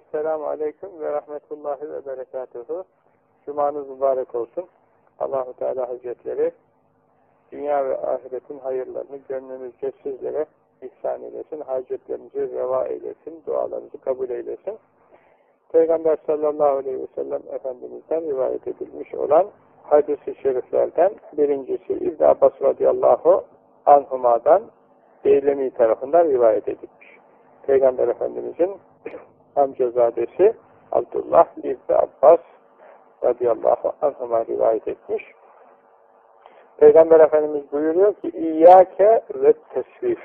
Esselamu Aleyküm ve Rahmetullahi ve Berekatuhu. Cumanız mübarek olsun. Allahu Teala Hazretleri dünya ve ahiretin hayırlarını gönlünüzce sizlere ihsan eylesin. Hacetlerinizi reva eylesin. Dualarınızı kabul eylesin. Peygamber sallallahu aleyhi ve sellem Efendimiz'den rivayet edilmiş olan hadis-i şeriflerden birincisi İbn Abbas radıyallahu anhuma'dan Deylemi tarafından rivayet edilmiş. Peygamber Efendimiz'in amcazadesi Abdullah İbni Abbas radıyallahu anhuma rivayet etmiş. Peygamber Efendimiz buyuruyor ki İyyâke ve tesvif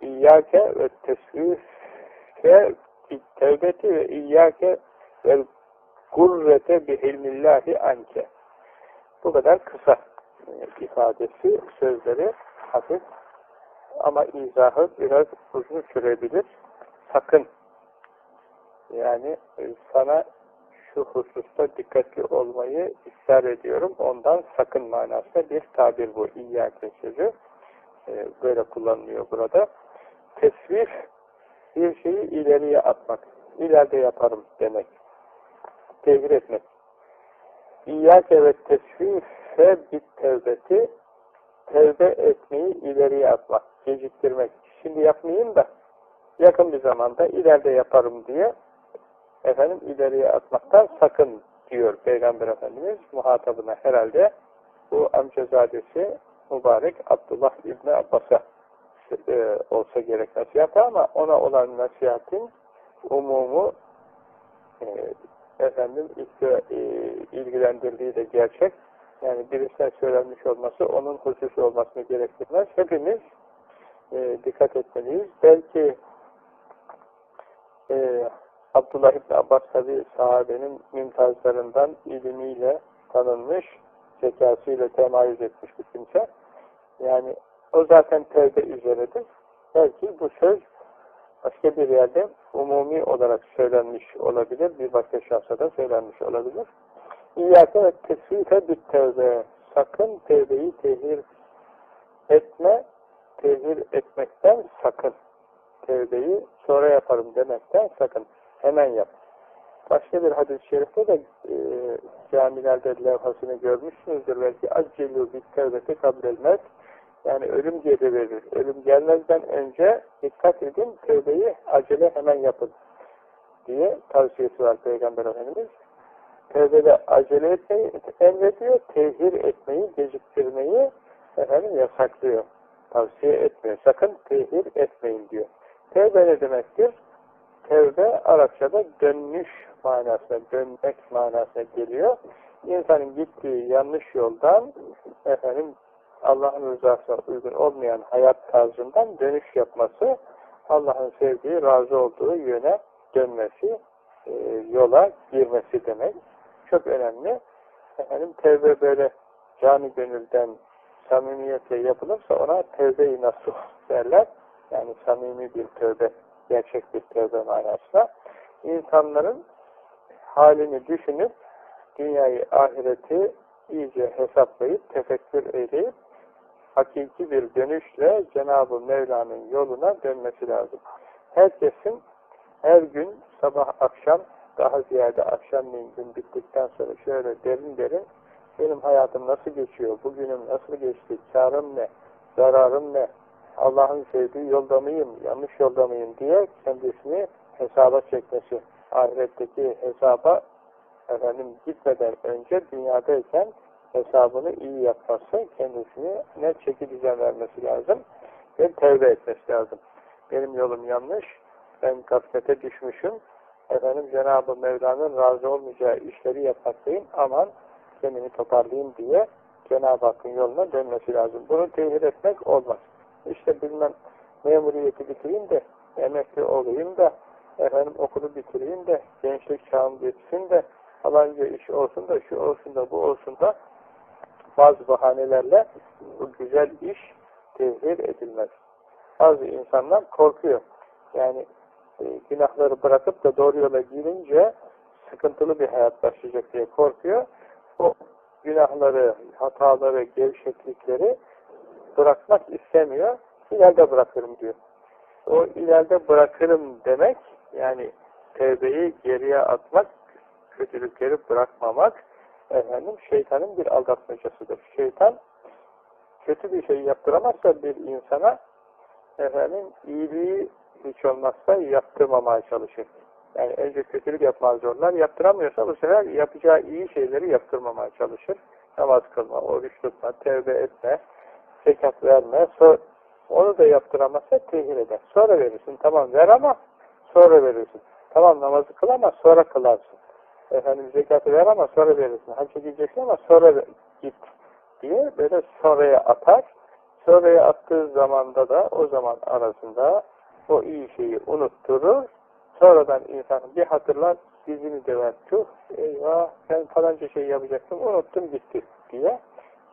İyyâke ve tesvife tevbeti ve İyyâke ve gurrete bihilmillahi anke bu kadar kısa ifadesi, sözleri hafif ama izahı biraz uzun sürebilir. Sakın yani e, sana şu hususta dikkatli olmayı ısrar ediyorum. Ondan sakın manasında bir tabir bu. İyyâke sözü. Ee, böyle kullanılıyor burada. Tesvif bir şeyi ileriye atmak. İleride yaparım demek. Tevhir etmek. İyyâke ve tesvife bit tevbeti tevbe etmeyi ileriye atmak, geciktirmek. Şimdi yapmayayım da yakın bir zamanda ileride yaparım diye efendim ileriye atmaktan sakın diyor Peygamber Efendimiz muhatabına herhalde bu amcazadesi mübarek Abdullah İbni Abbas'a e, olsa gerek nasihat ama ona olan nasihatin umumu e, efendim e, ilgilendirdiği de gerçek. Yani birisine söylenmiş olması onun hususi olmasını gerektirmez. Hepimiz e, dikkat etmeliyiz. Belki e, Abdullah İbni Abbas tabi sahabenin mümtazlarından ilimiyle tanınmış, zekasıyla temayüz etmiş bir kimse. Yani o zaten tevbe üzeredir. Belki bu söz başka bir yerde umumi olarak söylenmiş olabilir, bir başka şahsa da söylenmiş olabilir. İyyâke ve tesvife bit tevbe. Sakın tevbeyi tehir etme, tehir etmekten sakın. Tevbeyi sonra yaparım demekten sakın. Hemen yap. Başka bir hadis-i şerifte de e, camilerde levhasını görmüşsünüzdür. Belki accelû bit tevbeti kabul Yani ölüm geri verir. Ölüm gelmezden önce dikkat edin, tevbeyi acele hemen yapın diye tavsiyesi var Peygamber Efendimiz. Tevbede acele etmeyi emrediyor, tevhir etmeyi, geciktirmeyi efendim yasaklıyor. Tavsiye etmiyor. Sakın tevhir etmeyin diyor. Tevbe ne demektir? Tevbe Arapçada dönmüş manasına, dönmek manasına geliyor. İnsanın gittiği yanlış yoldan efendim Allah'ın rızasına uygun olmayan hayat tarzından dönüş yapması, Allah'ın sevdiği, razı olduğu yöne dönmesi, e, yola girmesi demek. Çok önemli. Efendim tevbe böyle cani gönülden samimiyetle yapılırsa ona tevbe-i nasuh derler. Yani samimi bir tövbe gerçek bir tövbe manasında insanların halini düşünüp dünyayı, ahireti iyice hesaplayıp, tefekkür edip hakiki bir dönüşle Cenab-ı Mevla'nın yoluna dönmesi lazım. Herkesin her gün sabah akşam daha ziyade akşamleyin gün bittikten sonra şöyle derin derin benim hayatım nasıl geçiyor, bugünüm nasıl geçti, karım ne, zararım ne, Allah'ın sevdiği yolda mıyım, yanlış yolda mıyım diye kendisini hesaba çekmesi. Ahiretteki hesaba efendim gitmeden önce dünyadayken hesabını iyi yapması, kendisini ne çeki düzen vermesi lazım ve tevbe etmesi lazım. Benim yolum yanlış, ben gaflete düşmüşüm, efendim Cenab-ı Mevla'nın razı olmayacağı işleri yapmaktayım, aman kendini toparlayayım diye Cenab-ı Hakk'ın yoluna dönmesi lazım. Bunu tehir etmek olmaz işte bilmem memuriyeti bitireyim de emekli olayım da efendim okulu bitireyim de gençlik çağım geçsin de falanca iş olsun da şu olsun da bu olsun da bazı bahanelerle bu güzel iş tehir edilmez. Bazı insanlar korkuyor. Yani e, günahları bırakıp da doğru yola girince sıkıntılı bir hayat başlayacak diye korkuyor. O günahları, hataları, gevşeklikleri bırakmak istemiyor. İleride bırakırım diyor. O ileride bırakırım demek yani tevbeyi geriye atmak, kötülükleri bırakmamak, efendim şeytanın bir aldatmacasıdır. Şeytan kötü bir şey yaptıramazsa bir insana efendim iyiliği hiç olmazsa yaptırmamaya çalışır. Yani önce kötülük yapmaz zorlar. Yaptıramıyorsa bu sefer yapacağı iyi şeyleri yaptırmamaya çalışır. Namaz kılma, oruç tutma, tevbe etme, zekat verme. So onu da yaptıramazsa tehir eder. Sonra verirsin. Tamam ver ama sonra verirsin. Tamam namazı kıl ama sonra kılarsın. Efendim zekatı ver ama sonra verirsin. Hacca gideceksin ama sonra git diye böyle sonraya atar. Sonraya attığı zamanda da o zaman arasında o iyi şeyi unutturur. Sonradan insan bir hatırlar dizini döver. Tüh eyvah ben falanca şey yapacaktım unuttum gitti diye.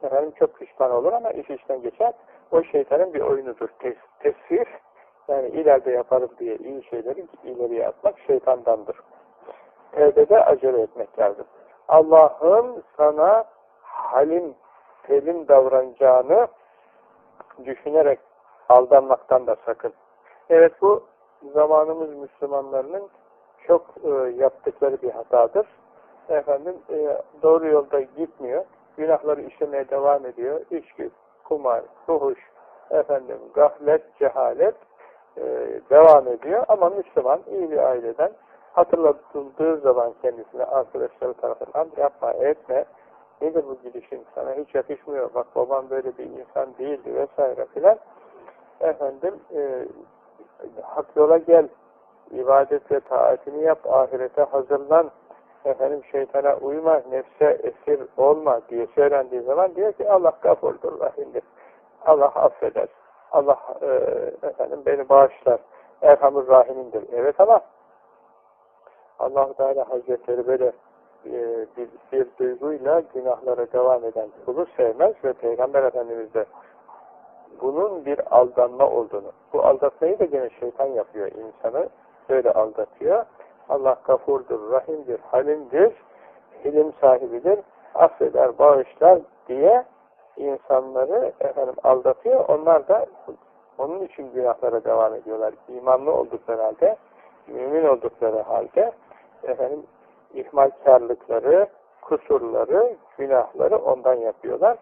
Efendim çok pişman olur ama iş işten geçer. O şeytanın bir oyunudur. Tes tesvir yani ileride yaparım diye iyi şeyleri ileriye atmak şeytandandır. Tevbede acele etmek lazım. Allah'ın sana halim, selim davranacağını düşünerek aldanmaktan da sakın. Evet bu zamanımız Müslümanlarının çok e, yaptıkları bir hatadır. Efendim e, doğru yolda gitmiyor. Günahları işlemeye devam ediyor. İçki, kumar, fuhuş, efendim gaflet, cehalet e, devam ediyor. Ama Müslüman iyi bir aileden hatırlatıldığı zaman kendisine arkadaşları tarafından yapma, etme, nedir bu gidişin? Sana hiç yakışmıyor, bak babam böyle bir insan değildi vesaire filan. Efendim e, hak yola gel, ibadet ve taatini yap, ahirete hazırlan, efendim şeytana uyma, nefse esir olma diye söylendiği zaman diyor ki Allah gafurdur, rahimdir. Allah affeder. Allah e, efendim beni bağışlar. Erhamur Rahim'indir. Evet ama allah Teala Hazretleri böyle e, bir, bir duyguyla günahlara devam eden kulu sevmez ve Peygamber Efendimiz de bunun bir aldanma olduğunu, bu aldatmayı da gene şeytan yapıyor insanı, böyle aldatıyor. Allah gafurdur, rahimdir, halimdir, hilim sahibidir, affeder, bağışlar diye insanları efendim aldatıyor. Onlar da onun için günahlara devam ediyorlar. İmanlı oldukları halde, mümin oldukları halde efendim ihmalkarlıkları, kusurları, günahları ondan yapıyorlar.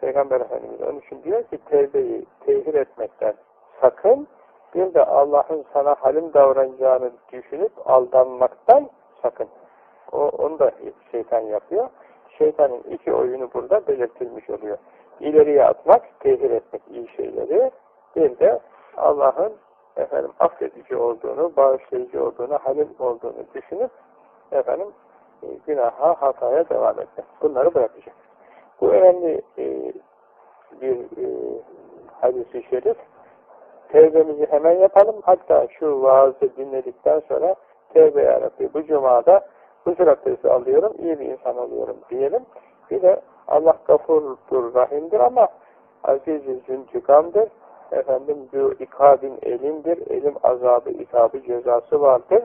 Peygamber Efendimiz onun için diyor ki tevbeyi tehir etmekten sakın bir de Allah'ın sana halim davranacağını düşünüp aldanmaktan sakın. O, onu da şeytan yapıyor. Şeytanın iki oyunu burada belirtilmiş oluyor. İleriye atmak, tehir etmek iyi şeyleri. Bir de Allah'ın efendim affedici olduğunu, bağışlayıcı olduğunu, halim olduğunu düşünüp efendim e, günaha, hataya devam etmek. Bunları bırakacak. Bu önemli e, bir e, hadis-i şerif. Tevbemizi hemen yapalım. Hatta şu vaazı dinledikten sonra tevbe yarabbi bu cumada huzur abdesti alıyorum, iyi bir insan oluyorum diyelim. Bir de Allah gafurdur, rahimdir ama aziz-i züntükamdır. Efendim bu ikabin elimdir, elim azabı, ikabı, cezası vardır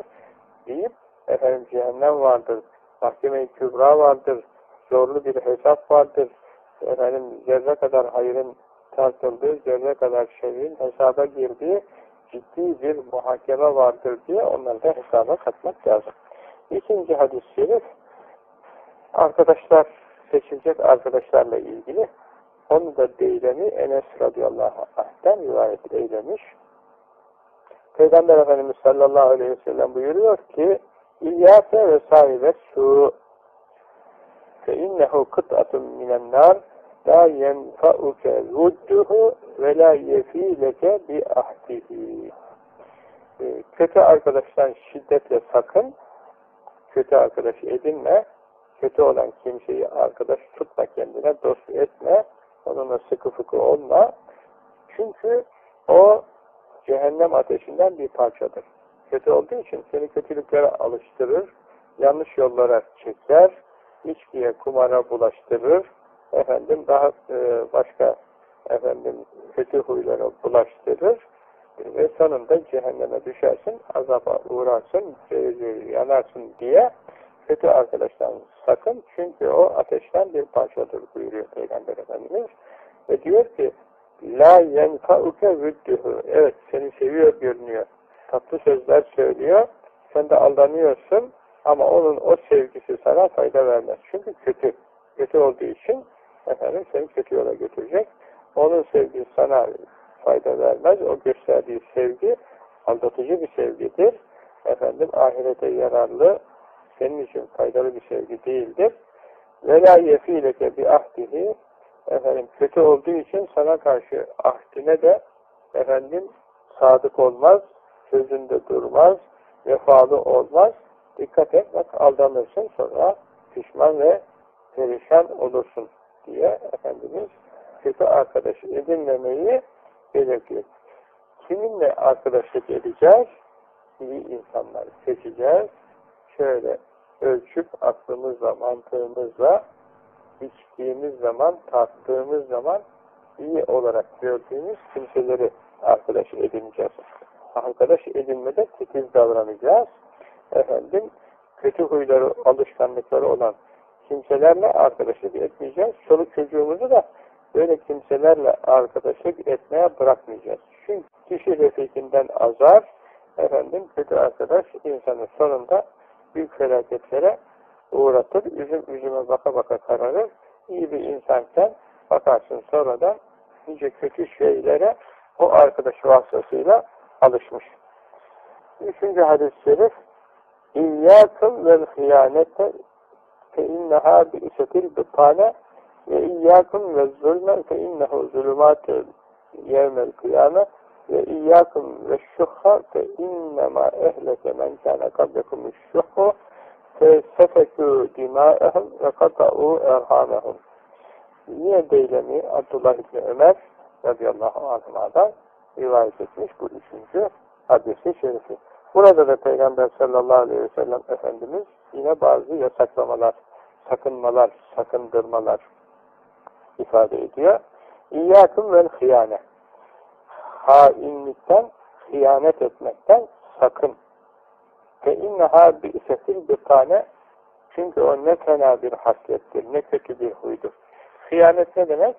deyip efendim cehennem vardır, mahkeme-i kübra vardır, zorlu bir hesap vardır, efendim zerre kadar hayırın tartıldığı, zerre kadar şerrin hesaba girdiği ciddi bir muhakeme vardır diye onları da hesaba katmak lazım. İkinci hadis-i şerif arkadaşlar, seçilecek arkadaşlarla ilgili onu da Deylemi Enes radıyallahu anh'ten rivayet eylemiş. Peygamber Efendimiz sallallahu aleyhi ve sellem buyuruyor ki İlyase ve sahibe su fe innehu kıt'atun minen nar la yenfa'uke rudduhu ve la yefileke bi ahdihi ee, kötü arkadaştan şiddetle sakın. Kötü arkadaş edinme. Kötü olan kimseyi arkadaş tutma kendine dost etme. Onunla sıkı fıkı olma. Çünkü o cehennem ateşinden bir parçadır. Kötü olduğu için seni kötülüklere alıştırır, yanlış yollara çeker, içkiye, kumara bulaştırır, efendim daha e, başka efendim kötü huylara bulaştırır. Ve sonunda cehenneme düşersin, azaba uğrarsın, yanarsın diye kötü arkadaştan sakın. Çünkü o ateşten bir parçadır buyuruyor Peygamber Efendimiz. Ve diyor ki la yenfa'uke vüddühü evet seni seviyor görünüyor. Tatlı sözler söylüyor. Sen de aldanıyorsun ama onun o sevgisi sana fayda vermez. Çünkü kötü. Kötü olduğu için efendim seni kötü yola götürecek. Onun sevgisi sana fayda vermez. O gösterdiği sevgi aldatıcı bir sevgidir. Efendim ahirete yararlı, senin için faydalı bir sevgi değildir. Ve la yefileke bi ahdihi efendim kötü olduğu için sana karşı ahdine de efendim sadık olmaz, sözünde durmaz, vefalı olmaz. Dikkat et bak aldanırsın sonra pişman ve perişan olursun diye Efendimiz kötü arkadaş edinmemeyi belirtiyor. Kiminle arkadaşlık edeceğiz? İyi insanları seçeceğiz. Şöyle ölçüp aklımızla, mantığımızla içtiğimiz zaman, tattığımız zaman iyi olarak gördüğümüz kimseleri arkadaş edineceğiz. Arkadaş edinmede titiz davranacağız. Efendim, kötü huyları, alışkanlıkları olan kimselerle arkadaşlık etmeyeceğiz. Çoluk çocuğumuzu da böyle kimselerle arkadaşlık etmeye bırakmayacağız. Çünkü kişi refikinden azar, efendim kötü arkadaş insanın sonunda büyük felaketlere uğratır. Üzüm üzüme baka baka kararır. İyi bir insanken bakarsın sonradan nice kötü şeylere o arkadaş vasıtasıyla alışmış. Üçüncü hadis-i şerif İyyâkım vel hıyanete fe inneha bi isetil bitane ve iyyâkım ve zulme fe innehu zulümâtı yevmel kıyame ve iyyâkım ve şuhha fe innemâ ehleke men kâne kablekum şuhhu fe sefekû dimâehum ve kata'û erhâmehum Niye Deylemi Abdullah İbni Ömer radıyallahu anh'a'dan rivayet etmiş bu üçüncü hadisi şerifi. Burada da Peygamber sallallahu aleyhi ve sellem Efendimiz yine bazı yasaklamalar, sakınmalar, sakındırmalar ifade ediyor. İyyâküm vel hıyane. Hainlikten, hıyanet etmekten sakın. Fe inneha bi isetil bir tane çünkü o ne fena bir haslettir, ne kötü bir huydur. Hıyanet ne demek?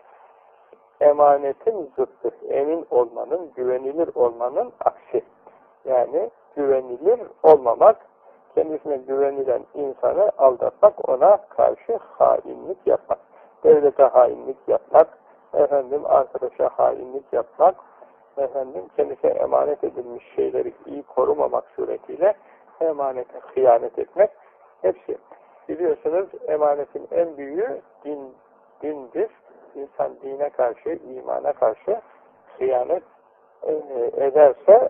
Emanetin zıttı. Emin olmanın, güvenilir olmanın aksi. Yani güvenilir olmamak, kendisine güvenilen insanı aldatmak, ona karşı hainlik yapmak. Devlete hainlik yapmak, efendim arkadaşa hainlik yapmak, efendim kendisine emanet edilmiş şeyleri iyi korumamak suretiyle emanete hıyanet etmek hepsi. Biliyorsunuz emanetin en büyüğü din, dindir. İnsan dine karşı, imana karşı hıyanet e, ederse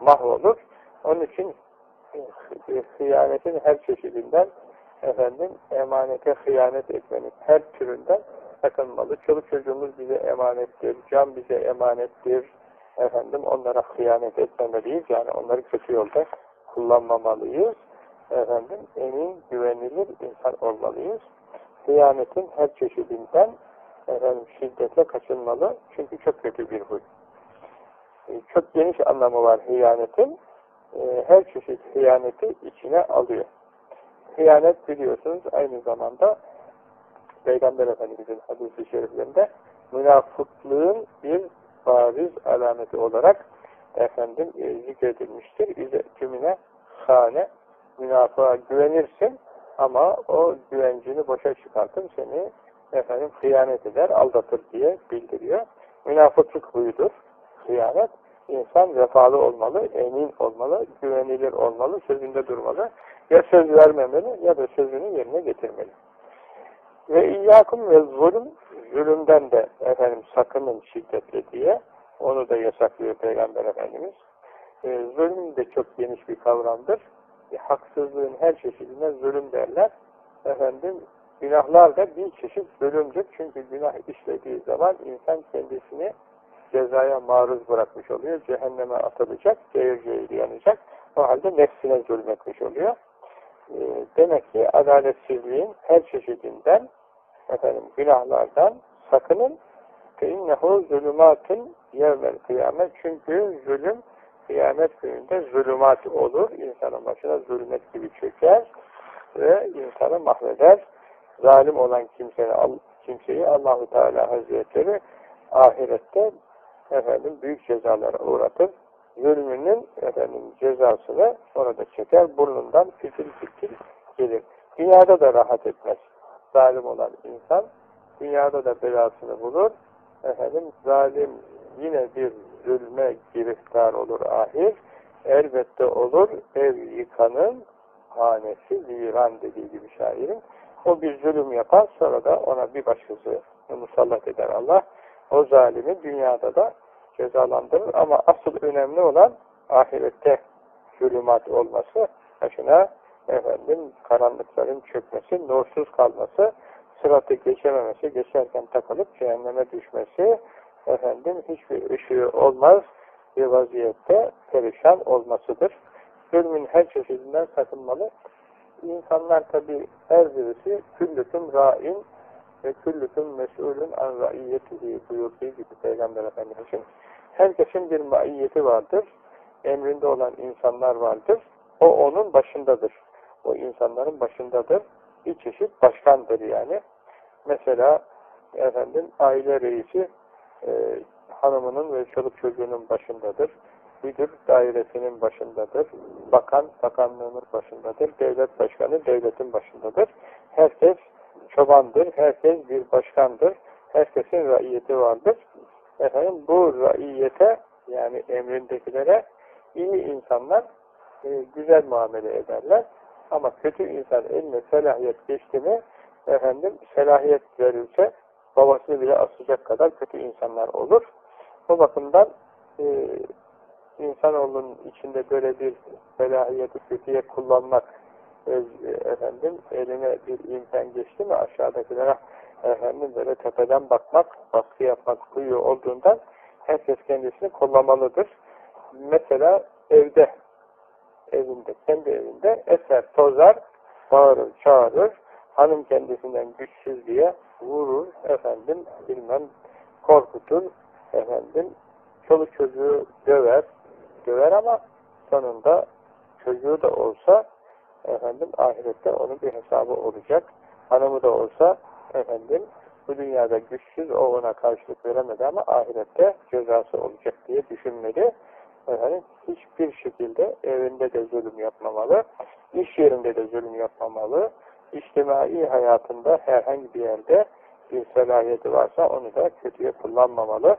mahvolur. Onun için hıyanetin her çeşidinden efendim emanete hıyanet etmenin her türünden sakınmalı. Çoluk çocuğumuz bize emanettir, can bize emanettir. Efendim onlara hıyanet etmemeliyiz. Yani onları kötü yolda kullanmamalıyız. Efendim emin, güvenilir insan olmalıyız. Hıyanetin her çeşidinden efendim şiddetle kaçınmalı. Çünkü çok kötü bir huy. E, çok geniş anlamı var hıyanetin. E, her çeşit hıyaneti içine alıyor. Hıyanet biliyorsunuz aynı zamanda Peygamber Efendimiz'in hadisi şeriflerinde münafıklığın bir bariz alameti olarak efendim e, zikredilmiştir. İze tümüne hane münafığa güvenirsin ama o güvencini boşa çıkartır seni efendim hıyanet eder, aldatır diye bildiriyor. Münafıklık huyudur. Hıyanet. İnsan vefalı olmalı, emin olmalı, güvenilir olmalı, sözünde durmalı. Ya söz vermemeli ya da sözünü yerine getirmeli. Ve iyyakum ve zulüm, zulümden de efendim sakının şiddetle diye onu da yasaklıyor Peygamber Efendimiz. E, zulüm de çok geniş bir kavramdır. E, haksızlığın her çeşidine zulüm derler. Efendim günahlar da bir çeşit zulümdür. Çünkü günah işlediği zaman insan kendisini cezaya maruz bırakmış oluyor. Cehenneme atılacak, cehir cehir yanacak. O halde nefsine zulmetmiş oluyor. E, demek ki adaletsizliğin her çeşidinden efendim günahlardan sakının فَاِنَّهُ zulümatın yevmel kıyamet. Çünkü zulüm kıyamet gününde zulümat olur. İnsanın başına zulmet gibi çöker ve insanı mahveder. Zalim olan kimseyi, kimseyi Allahu Teala Hazretleri ahirette efendim büyük cezalara uğratır. zulmünün efendim cezasını orada çeker, burnundan fitil fitil gelir. Dünyada da rahat etmez. Zalim olan insan dünyada da belasını bulur. Efendim zalim yine bir zulme giriftar olur ahir. Elbette olur ev yıkanın hanesi viran dediği gibi şairin. O bir zulüm yapar sonra da ona bir başkası musallat eder Allah. O zalimi dünyada da cezalandırır ama asıl önemli olan ahirette zulümat olması, başına efendim karanlıkların çökmesi, nursuz kalması, sıratı geçememesi, geçerken takılıp cehenneme düşmesi, efendim hiçbir ışığı olmaz bir vaziyette perişan olmasıdır. Zulmün her çeşidinden sakınmalı. İnsanlar tabi her birisi küllüküm ra'in ve küllüküm mes'ulun an ra'iyyetihi buyurduğu gibi Peygamber Efendimiz'in. Herkesin bir maiyeti vardır. Emrinde olan insanlar vardır. O onun başındadır. O insanların başındadır. Bir çeşit başkandır yani. Mesela efendim aile reisi e, hanımının ve çoluk çocuğunun başındadır. Müdür dairesinin başındadır. Bakan bakanlığının başındadır. Devlet başkanı devletin başındadır. Herkes çobandır. Herkes bir başkandır. Herkesin raiyeti vardır. Efendim bu raiyete yani emrindekilere iyi insanlar e, güzel muamele ederler. Ama kötü insan eline selahiyet geçti mi efendim selahiyet verilse babasını bile asacak kadar kötü insanlar olur. O bakımdan e, insanoğlunun içinde böyle bir selahiyeti kötüye kullanmak efendim eline bir imkan geçti mi aşağıdakilere efendim böyle tepeden bakmak, baskı yapmak huyu olduğundan herkes kendisini kollamalıdır. Mesela evde, evinde, kendi evinde eser, tozar, bağırır, çağırır, hanım kendisinden güçsüz diye vurur, efendim bilmem korkutur, efendim çoluk çocuğu döver, döver ama sonunda çocuğu da olsa efendim ahirette onun bir hesabı olacak. Hanımı da olsa efendim bu dünyada güçsüz o ona karşılık veremedi ama ahirette cezası olacak diye düşünmeli. Efendim hiçbir şekilde evinde de zulüm yapmamalı, iş yerinde de zulüm yapmamalı, içtimai hayatında herhangi bir yerde bir selahiyeti varsa onu da kötüye kullanmamalı.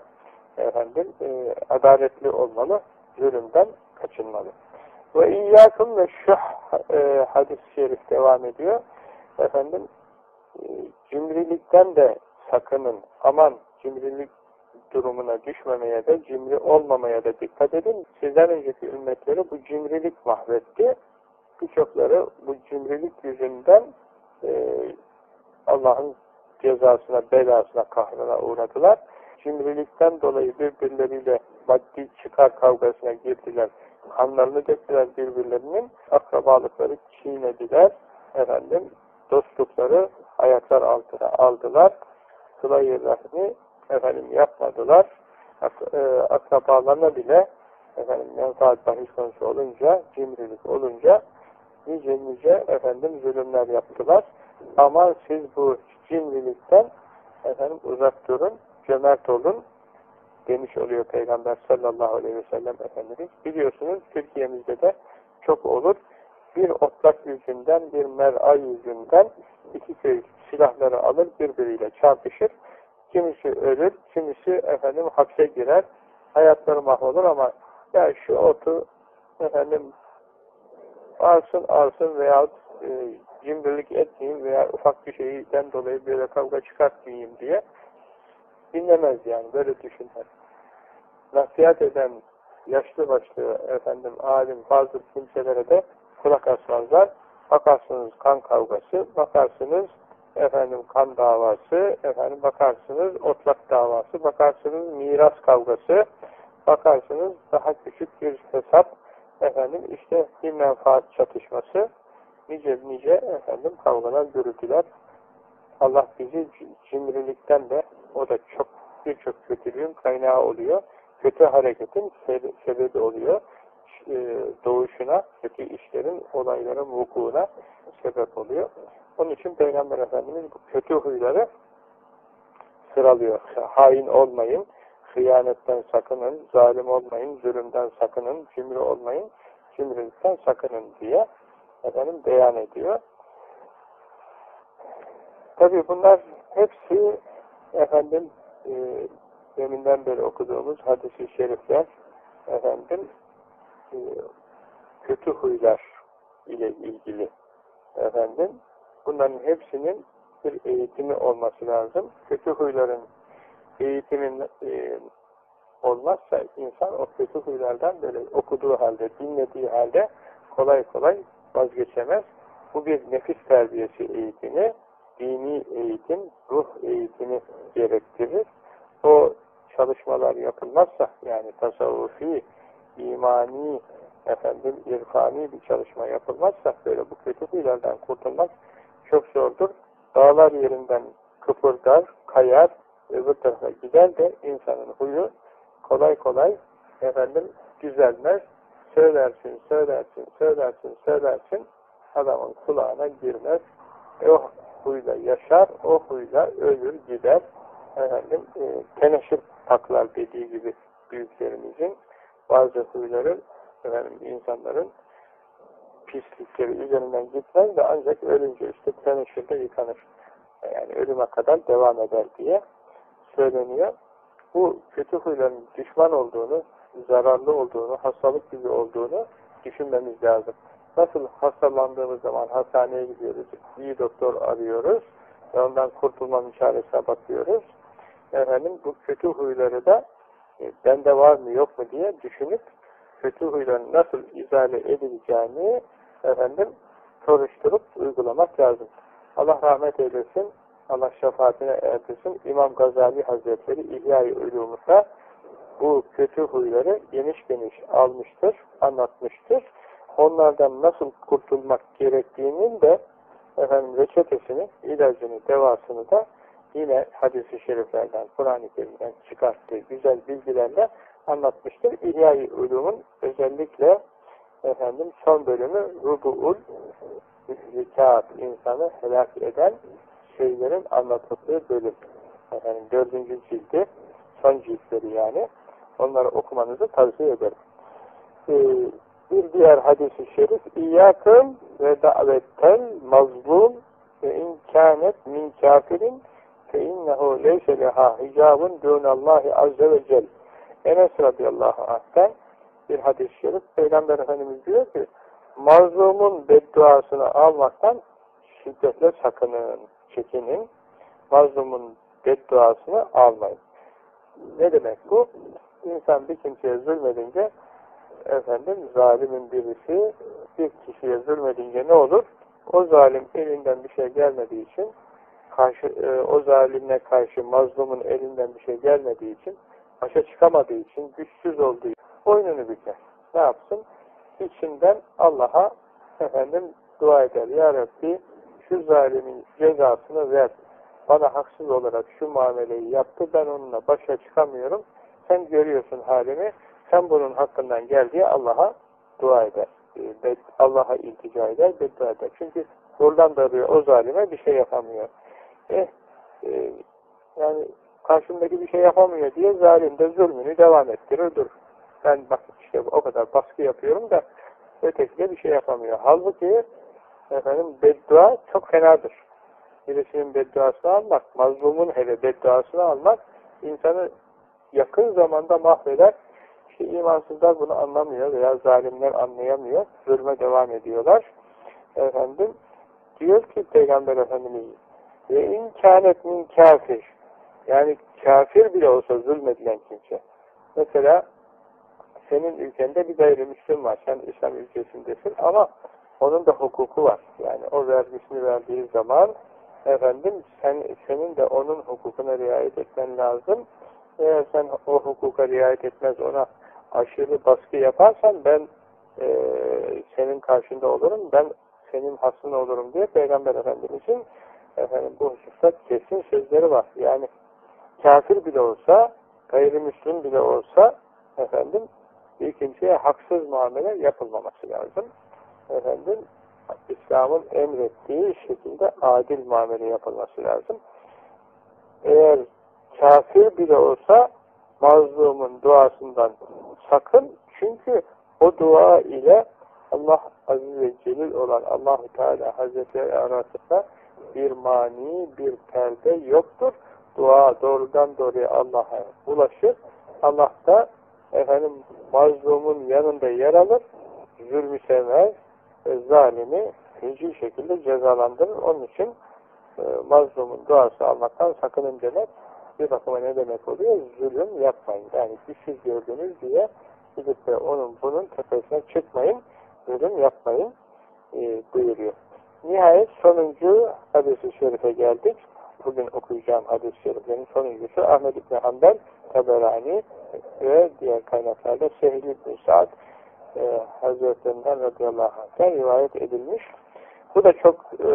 Efendim e, adaletli olmalı, zulümden kaçınmalı. Ve iyyâkım ve şuh e, hadis-i şerif devam ediyor. Efendim e, cimrilikten de sakının. Aman cimrilik durumuna düşmemeye de, cimri olmamaya da dikkat edin. Sizden önceki ümmetleri bu cimrilik mahvetti. Birçokları bu cimrilik yüzünden e, Allah'ın cezasına, belasına, kahrına uğradılar. Cimrilikten dolayı birbirleriyle maddi çıkar kavgasına girdiler. Kanlarını döktüler birbirlerinin. Akrabalıkları çiğnediler. Efendim, dostlukları ayaklar altına aldılar. Sıla-i efendim yapmadılar. Ak e, akrabalarına bile efendim menfaat bahis konusu olunca, cimrilik olunca nice nice efendim zulümler yaptılar. Ama siz bu cimrilikten efendim uzak durun, cömert olun demiş oluyor Peygamber sallallahu aleyhi ve sellem Efendimiz. Biliyorsunuz Türkiye'mizde de çok olur. Bir otlak yüzünden, bir mer'a yüzünden iki köy silahları alır, birbiriyle çarpışır. Kimisi ölür, kimisi efendim hapse girer. Hayatları mahvolur ama ya şu otu efendim alsın alsın veyahut e, cimrilik etmeyeyim veya ufak bir şeyden dolayı böyle kavga çıkartmayayım diye dinlemez yani böyle düşünmez. Nasihat eden yaşlı başlı efendim alim bazı kimselere de kulak asmazlar. Bakarsınız kan kavgası, bakarsınız efendim kan davası, efendim bakarsınız otlak davası, bakarsınız miras kavgası, bakarsınız daha küçük bir hesap, efendim işte bir menfaat çatışması, nice nice efendim kavgalar, gürültüler. Allah bizi cimrilikten de o da çok birçok kötülüğün kaynağı oluyor. Kötü hareketin sebebi oluyor. E, doğuşuna, kötü işlerin, olayların vukuuna sebep oluyor. Onun için Peygamber Efendimiz bu kötü huyları sıralıyor. Hain olmayın, hıyanetten sakının, zalim olmayın, zulümden sakının, cimri olmayın, cimrilikten sakının diye efendim beyan ediyor. Tabi bunlar hepsi efendim e, deminden beri okuduğumuz hadis-i şerifler efendim e, kötü huylar ile ilgili efendim bunların hepsinin bir eğitimi olması lazım. Kötü huyların eğitimin e, olmazsa insan o kötü huylardan böyle okuduğu halde, dinlediği halde kolay kolay vazgeçemez. Bu bir nefis terbiyesi eğitimi, dini eğitim, ruh eğitimi gerektirir. O çalışmalar yapılmazsa yani tasavvufi, imani, efendim irfani bir çalışma yapılmazsa böyle bu kötü huylardan kurtulmak çok zordur. Dağlar yerinden kıpırdar, kayar, öbür tarafa gider de insanın huyu kolay kolay efendim düzelmez. Söylersin, söylersin, söylersin, söylersin adamın kulağına girmez. O huyla yaşar, o huyla ölür gider. Efendim e, teneşir taklar dediği gibi büyüklerimizin bazı huyları efendim, insanların pislikleri üzerinden gitmez de ancak ölünce işte teneşirde yıkanır. Yani ölüme kadar devam eder diye söyleniyor. Bu kötü huyların düşman olduğunu, zararlı olduğunu, hastalık gibi olduğunu düşünmemiz lazım. Nasıl hastalandığımız zaman hastaneye gidiyoruz, iyi doktor arıyoruz ondan kurtulmanın çaresine bakıyoruz. Efendim bu kötü huyları da e, bende var mı yok mu diye düşünüp kötü huyların nasıl izale edileceğini efendim soruşturup uygulamak lazım. Allah rahmet eylesin. Allah şefaatine erdirsin. İmam Gazali Hazretleri İhya-i bu kötü huyları geniş geniş almıştır, anlatmıştır. Onlardan nasıl kurtulmak gerektiğinin de efendim reçetesini, ilacını, devasını da yine hadis-i şeriflerden, Kur'an-ı Kerim'den çıkarttığı güzel bilgilerle anlatmıştır. İhya-i Ulum'un özellikle efendim son bölümü Rubu'ul Zikat insanı helak eden şeylerin anlatıldığı bölüm. Efendim dördüncü cildi, son ciltleri yani. Onları okumanızı tavsiye ederim. Ee, bir diğer hadisi şerif İyyâkım ve davettel mazlum ve inkânet min kafirin innehu leyse leha hicabun dûnallahi azze ve cel. Enes radıyallahu anh'ten bir hadis-i şerif Peygamber Efendimiz diyor ki mazlumun bedduasını almaktan şiddetle sakının, çekinin. Mazlumun bedduasını almayın. Ne demek bu? İnsan bir kimseye zulmedince efendim zalimin birisi bir kişiye zulmedince ne olur? O zalim elinden bir şey gelmediği için karşı, e, o zalimle karşı mazlumun elinden bir şey gelmediği için başa çıkamadığı için, güçsüz olduğu için boynunu büker. Ne yapsın? İçinden Allah'a efendim dua eder. Ya Rabbi şu zalimin cezasını ver. Bana haksız olarak şu muameleyi yaptı. Ben onunla başa çıkamıyorum. Sen görüyorsun halimi. Sen bunun hakkından gel Allah'a dua eder. Ee, Allah'a iltica eder, beddua eder. Çünkü buradan darıyor o zalime bir şey yapamıyor. Eh, e, yani karşımdaki bir şey yapamıyor diye zalim de zulmünü devam ettirir dur. Ben bak işte o kadar baskı yapıyorum da öteki de bir şey yapamıyor. Halbuki efendim beddua çok fenadır. Birisinin bedduasını almak, mazlumun hele bedduasını almak insanı yakın zamanda mahveder. İşte imansızlar bunu anlamıyor veya zalimler anlayamıyor. Zulme devam ediyorlar. Efendim diyor ki Peygamber Efendimiz ve inkânet min kafir yani kafir bile olsa zulmedilen kimse. Mesela senin ülkende bir gayrimüslim var. Sen İslam ülkesindesin ama onun da hukuku var. Yani o vergisini verdiği zaman efendim sen, senin de onun hukukuna riayet etmen lazım. Eğer sen o hukuka riayet etmez ona aşırı baskı yaparsan ben e, senin karşında olurum, ben senin hasın olurum diye Peygamber Efendimiz'in efendim, bu hususta kesin sözleri var. Yani kafir bile olsa, gayrimüslim bile olsa efendim bir kimseye haksız muamele yapılmaması lazım. Efendim İslam'ın emrettiği şekilde adil muamele yapılması lazım. Eğer kafir bile olsa mazlumun duasından sakın. Çünkü o dua ile Allah Aziz ve Celil olan allah Teala Hazretleri arasında bir mani, bir perde yoktur. Dua doğrudan doğruya Allah'a ulaşır. Allah da efendim mazlumun yanında yer alır, zulmü sevmez, zalimi feci şekilde cezalandırır. Onun için e, mazlumun duası almaktan sakının demek bir bakıma ne demek oluyor? Zulüm yapmayın. Yani güçsüz gördünüz diye gidip de onun bunun tepesine çıkmayın, zulüm yapmayın e, buyuruyor. Nihayet sonuncu hadis-i şerife geldik. Bugün okuyacağım hadis-i şeriflerin sonuncusu Ahmed İbni Hanbel, Taberani ve diğer kaynaklarda Sehl İbni Sa'd e, Hazretlerinden radıyallahu anh'tan rivayet edilmiş. Bu da çok e,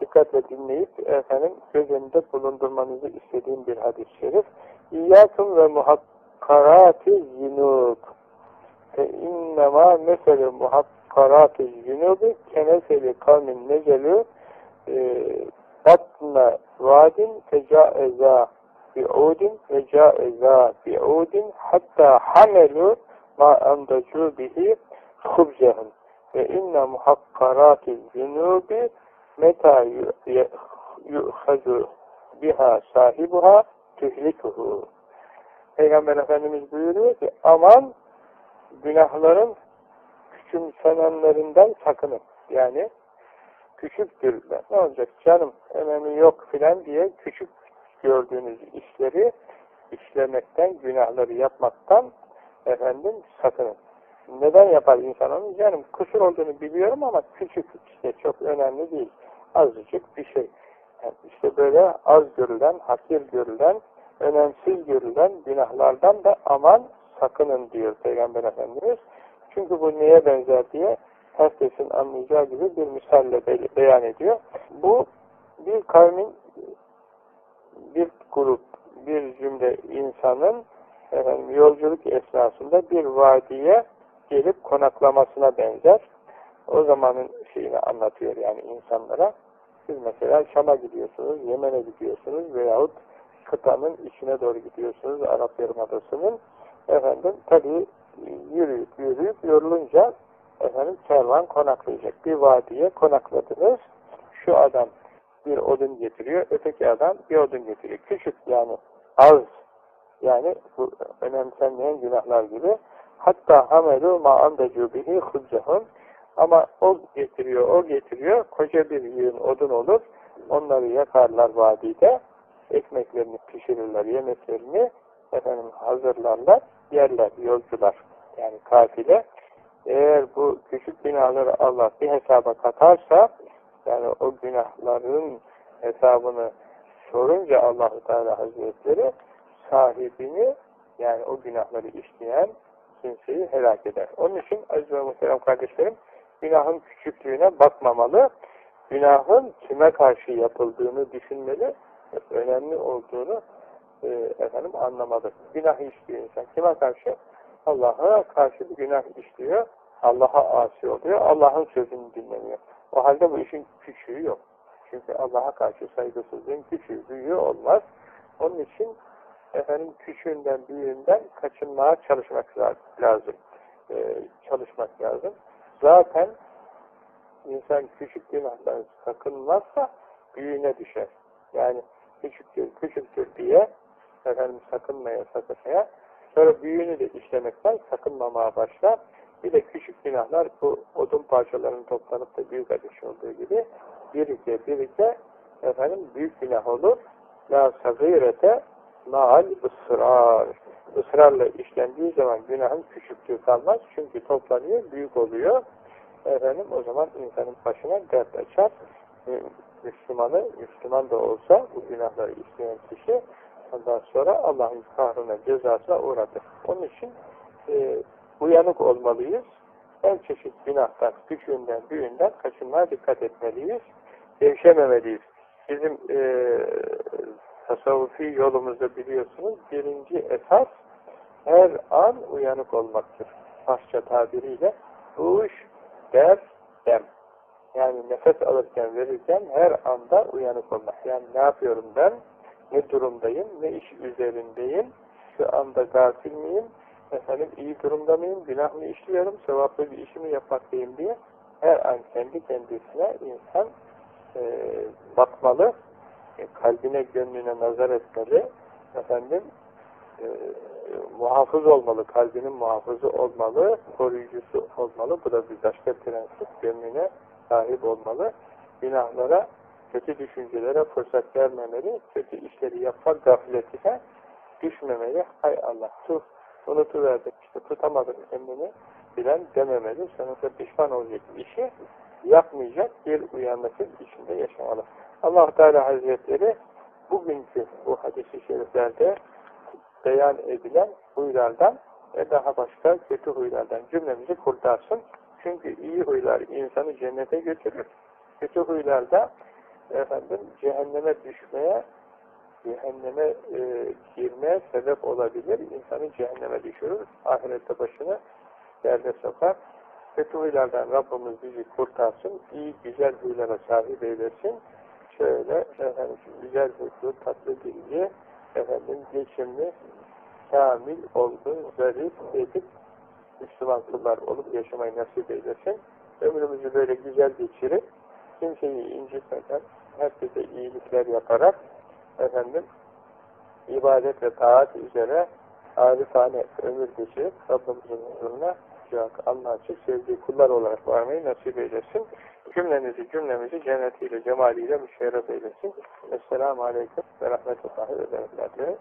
dikkatle dinleyip efendim göz önünde bulundurmanızı istediğim bir hadis-i şerif. İyyâkum ve muhakkarâti zünûb fe innemâ mesele muhakkarâti zünûbi kemeseli kavmin necelü e, batna vadin fecaeza bi'udin ve caeza bi'udin hatta hamelu ma andacu bihi khubzehum ve inne muhakkarati zunubi meta yu'hazu biha sahibuha tühlikuhu. Peygamber Efendimiz buyuruyor ki aman günahların küçümsenenlerinden sakının. Yani küçüktür. Ne olacak canım önemi yok filan diye küçük gördüğünüz işleri işlemekten, günahları yapmaktan efendim sakının. Neden yapar insan onu? Yani kusur olduğunu biliyorum ama küçük işte çok önemli değil. Azıcık bir şey. Yani işte böyle az görülen, hakir görülen, önemsiz görülen günahlardan da aman sakının diyor Peygamber Efendimiz. Çünkü bu neye benzer diye herkesin anlayacağı gibi bir misalle beyan ediyor. Bu bir kavmin bir grup, bir cümle insanın efendim, yolculuk esnasında bir vadiye gelip konaklamasına benzer. O zamanın şeyini anlatıyor yani insanlara. Siz mesela Şam'a gidiyorsunuz, Yemen'e gidiyorsunuz veyahut kıtanın içine doğru gidiyorsunuz Arap Yarımadası'nın. Efendim tabi yürüyüp yürüyüp yorulunca efendim kervan konaklayacak. Bir vadiye konakladınız. Şu adam bir odun getiriyor, öteki adam bir odun getiriyor. Küçük yani az yani bu önemsenmeyen günahlar gibi. Hatta hamelu ma andecu bihi huccehum ama o getiriyor, o getiriyor. Koca bir yığın odun olur. Onları yakarlar vadide. Ekmeklerini pişirirler, yemeklerini efendim hazırlarlar, yerler, yolcular. Yani kafile. Eğer bu küçük günahları Allah bir hesaba katarsa yani o günahların hesabını sorunca Allahu Teala Hazretleri sahibini yani o günahları işleyen kimseyi helak eder. Onun için aziz ve muhterem kardeşlerim günahın küçüklüğüne bakmamalı. Günahın kime karşı yapıldığını düşünmeli. Önemli olduğunu e, efendim anlamalı. Günah işliyor insan. Kime karşı? Allah'a karşı bir günah işliyor. Allah'a asi oluyor. Allah'ın sözünü dinlemiyor. O halde bu işin küçüğü yok. Çünkü Allah'a karşı saygısızlığın küçüğü, büyüğü olmaz. Onun için efendim küçüğünden, büyüğünden kaçınmaya çalışmak lazım. Ee, çalışmak lazım. Zaten insan küçük günahdan sakınmazsa büyüğüne düşer. Yani küçüktür, küçüktür diye efendim sakınmaya, sakınmaya sonra büyüğünü de işlemekten sakınmamaya başlar. Bir de küçük günahlar bu odun parçalarının toplanıp da büyük ateş olduğu gibi birike birike efendim büyük günah olur. La sagirete maal ısrar. Israrla işlendiği zaman günahın küçüklüğü kalmaz. Çünkü toplanıyor, büyük oluyor. Efendim o zaman insanın başına dert açar. Müslümanı, Müslüman da olsa bu günahları işleyen kişi ondan sonra Allah'ın kahrına, cezasına uğradı. Onun için e, uyanık olmalıyız. Her çeşit günahtan, küçüğünden, büyüğünden kaçınmaya dikkat etmeliyiz. Gevşememeliyiz. Bizim e, tasavvufi yolumuzda biliyorsunuz birinci esas her an uyanık olmaktır. Farsça tabiriyle ruş, der, dem. Yani nefes alırken, verirken her anda uyanık olmak. Yani ne yapıyorum ben, ne durumdayım, ne iş üzerindeyim, şu anda gafil miyim, efendim iyi durumda mıyım, günah mı işliyorum, sevaplı bir işimi yapmaktayım diye her an kendi kendisine insan e, bakmalı, e, kalbine, gönlüne nazar etmeli, efendim e, muhafız olmalı, kalbinin muhafızı olmalı, koruyucusu olmalı. Bu da bir başka prensip, gönlüne sahip olmalı. Günahlara, kötü düşüncelere fırsat vermemeli, kötü işleri yapmak gafletine düşmemeli. Hay Allah, tut, unutuverdim, işte tutamadım kendini bilen dememeli. Sonunda pişman olacak işi yapmayacak bir uyanıklık içinde yaşamalı. allah Teala Hazretleri bugünkü bu hadis-i şeriflerde beyan edilen huylardan ve daha başka kötü huylardan cümlemizi kurtarsın. Çünkü iyi huylar insanı cennete götürür. Kötü huylar da efendim cehenneme düşmeye, cehenneme e, girmeye sebep olabilir. İnsanı cehenneme düşürür. Ahirette başını derde sokar. Kötü huylardan Rabbimiz bizi kurtarsın. iyi güzel huylara sahip eylesin. Şöyle efendim güzel huylu, tatlı dilli, efendim geçimli, kamil oldu, zarif, edip Müslüman kullar olup yaşamayı nasip eylesin. Ömrümüzü böyle güzel geçirip kimseyi incitmeden, herkese iyilikler yaparak efendim ibadet ve taat üzere arifane ömür geçirip Rabbimizin huzuruna sıcak, Allah açık sevdiği kullar olarak varmayı nasip eylesin. Cümlenizi cümlemizi cennetiyle, cemaliyle müşerref eylesin. Esselamu Aleyküm ve Rahmetullahi ve Berekatuhu.